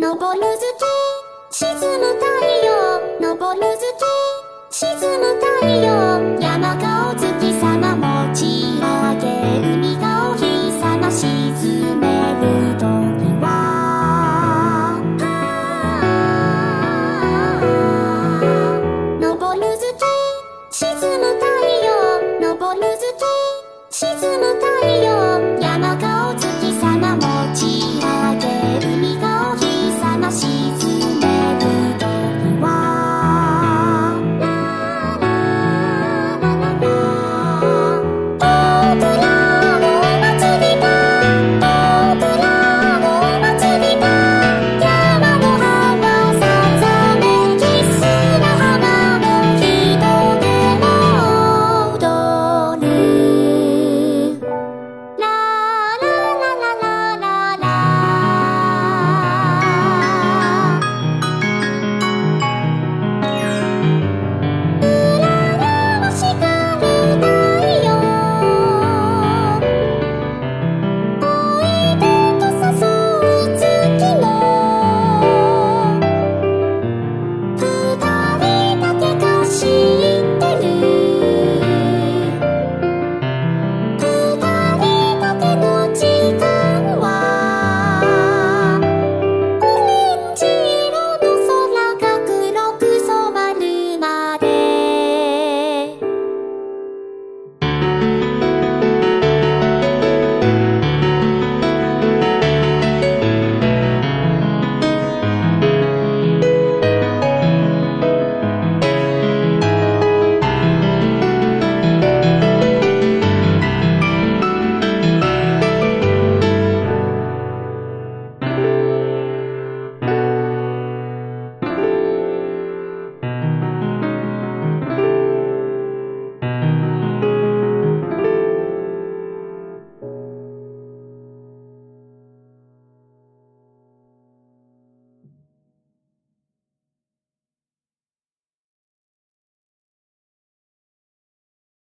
登る月沈む太陽登る月沈む太陽山がお月様持ち上げ海がお日様沈める時は登る月沈む太陽登る月沈む太陽